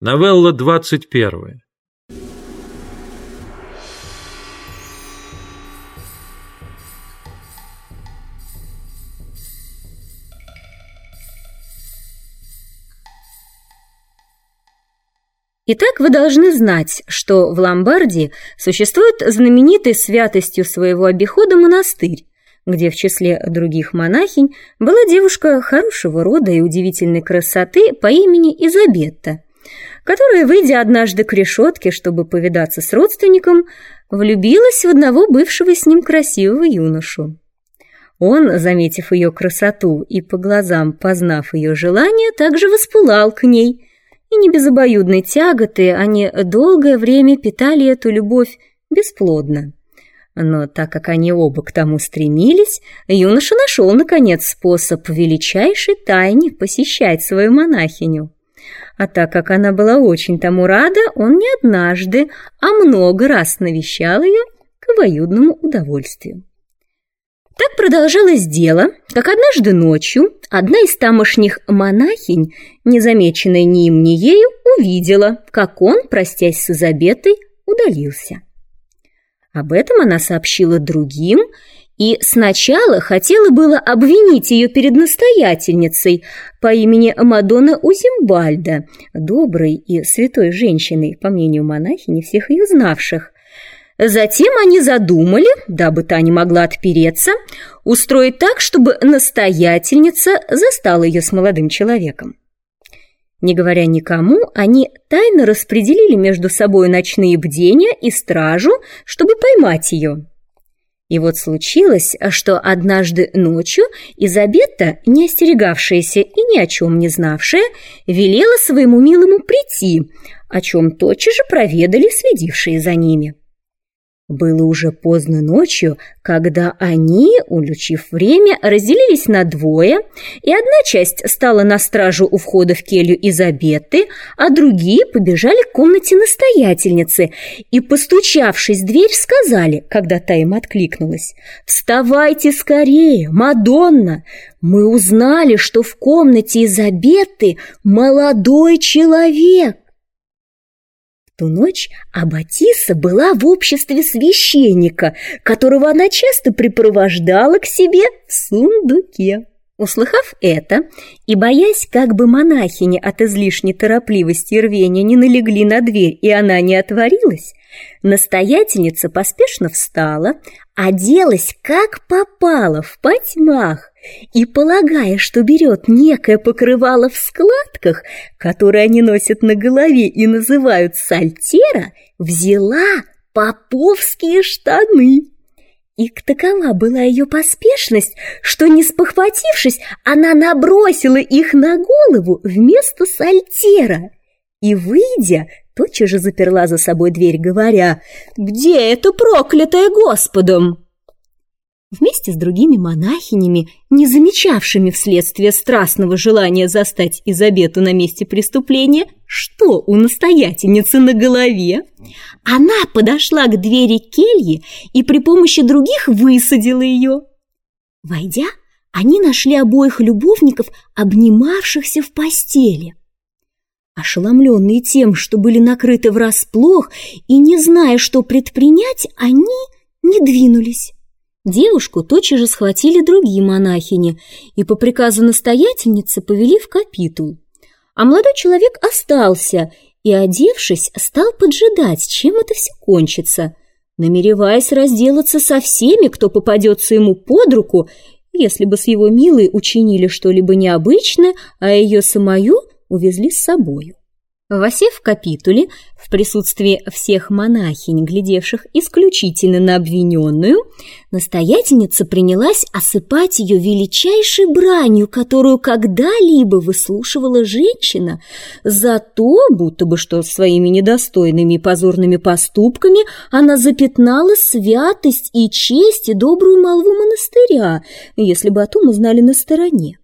Новелла двадцать первая. Итак, вы должны знать, что в Ломбардии существует знаменитый святостью своего обихода монастырь, где в числе других монахинь была девушка хорошего рода и удивительной красоты по имени Изабетта, которая, выйдя однажды к решетке, чтобы повидаться с родственником, влюбилась в одного бывшего с ним красивого юношу. Он, заметив ее красоту и по глазам познав ее желание, также воспылал к ней, и не без обоюдной тяготы они долгое время питали эту любовь бесплодно. Но так как они оба к тому стремились, юноша нашел, наконец, способ величайшей тайне посещать свою монахиню. А так как она была очень тому рада, он не однажды, а много раз навещал ее к обоюдному удовольствию. Так продолжалось дело, как однажды ночью одна из тамошних монахинь, незамеченная ни им, ни ею, увидела, как он, простясь с Изабетой, удалился. Об этом она сообщила другим и сначала хотела было обвинить ее перед настоятельницей по имени Мадонна Узимбальда, доброй и святой женщиной, по мнению монахини, всех ее знавших. Затем они задумали, дабы та не могла отпереться, устроить так, чтобы настоятельница застала ее с молодым человеком. Не говоря никому, они тайно распределили между собой ночные бдения и стражу, чтобы поймать ее. И вот случилось, что однажды ночью Изабетта, не остерегавшаяся и ни о чем не знавшая, велела своему милому прийти, о чем тотчас же проведали следившие за ними. Было уже поздно ночью, когда они, улучив время, разделились на двое, и одна часть стала на стражу у входа в келью Изабетты, а другие побежали к комнате настоятельницы и, постучавшись в дверь, сказали, когда та им откликнулась, «Вставайте скорее, Мадонна! Мы узнали, что в комнате Изабетты молодой человек!» Ту ночь Аббатиса была в обществе священника, которого она часто припровождала к себе в сундуке. Услыхав это и боясь, как бы монахини от излишней торопливости и рвения не налегли на дверь и она не отворилась, настоятельница поспешно встала, оделась как попало в потьмах и, полагая, что берет некое покрывало в складках, которые они носят на голове и называют сальтера, взяла поповские штаны. И такова была ее поспешность, что, не спохватившись, она набросила их на голову вместо сальтера и, выйдя, тотчас же заперла за собой дверь, говоря «Где это проклятое Господом?» Вместе с другими монахинями, не замечавшими вследствие страстного желания застать Изабету на месте преступления, что у настоятельницы на голове, она подошла к двери кельи и при помощи других высадила ее. Войдя, они нашли обоих любовников, обнимавшихся в постели. Ошеломленные тем, что были накрыты врасплох и не зная, что предпринять, они не двинулись. Девушку тотчас же схватили другие монахини и по приказу настоятельницы повели в капитул. А молодой человек остался и, одевшись, стал поджидать, чем это все кончится, намереваясь разделаться со всеми, кто попадется ему под руку, если бы с его милой учинили что-либо необычное, а ее самую увезли с собою. В капитуле, в присутствии всех монахинь, глядевших исключительно на обвиненную, настоятельница принялась осыпать ее величайшей бранью, которую когда-либо выслушивала женщина, за то, будто бы что своими недостойными и позорными поступками она запятнала святость и честь и добрую молву монастыря, если бы о том узнали на стороне.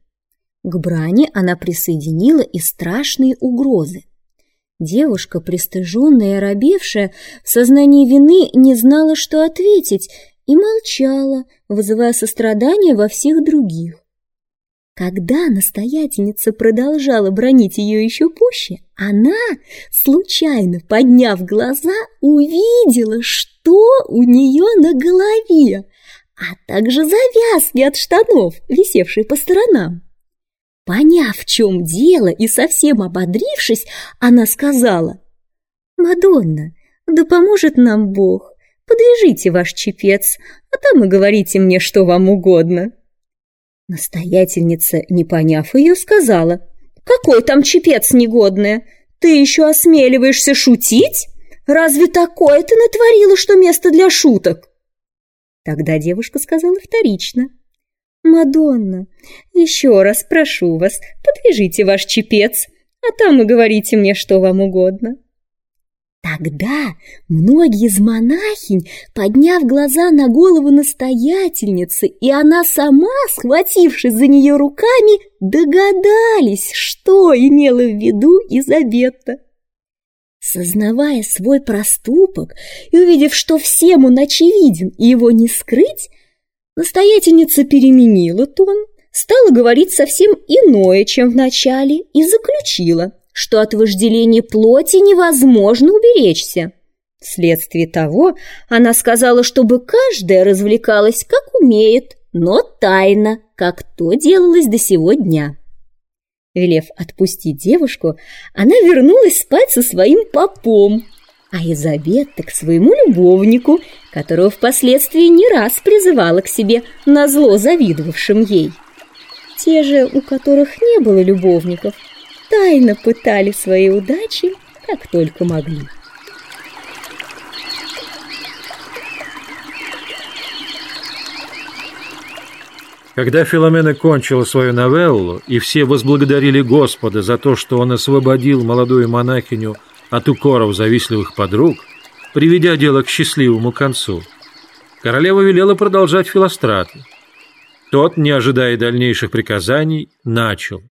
К брани она присоединила и страшные угрозы. Девушка, пристыженная и оробевшая, в сознании вины не знала, что ответить, и молчала, вызывая сострадание во всех других. Когда настоятельница продолжала бронить ее еще пуще, она, случайно подняв глаза, увидела, что у нее на голове, а также завязки от штанов, висевшие по сторонам. Поняв, в чем дело и совсем ободрившись, она сказала, «Мадонна, да поможет нам Бог, подвяжите ваш чепец, а там и говорите мне, что вам угодно». Настоятельница, не поняв ее, сказала, «Какой там чепец негодная? Ты еще осмеливаешься шутить? Разве такое ты натворила, что место для шуток?» Тогда девушка сказала вторично, «Мадонна, еще раз прошу вас, подвяжите ваш чепец, а там и говорите мне, что вам угодно». Тогда многие из монахинь, подняв глаза на голову настоятельницы, и она сама, схватившись за нее руками, догадались, что имела в виду Изабетта. Сознавая свой проступок и увидев, что всем он очевиден и его не скрыть, настоятельница переменила тон, стала говорить совсем иное, чем в начале, и заключила – что от вожделения плоти невозможно уберечься. Вследствие того она сказала, чтобы каждая развлекалась как умеет, но тайно, как то делалось до сего дня. Велев отпустить девушку, она вернулась спать со своим попом, а Изабетта к своему любовнику, которого впоследствии не раз призывала к себе на зло завидовавшим ей. Те же, у которых не было любовников – тайно пытали свои удачи, как только могли. Когда Филомена кончила свою новеллу, и все возблагодарили Господа за то, что он освободил молодую монахиню от укоров завистливых подруг, приведя дело к счастливому концу, королева велела продолжать Филострата. Тот, не ожидая дальнейших приказаний, начал –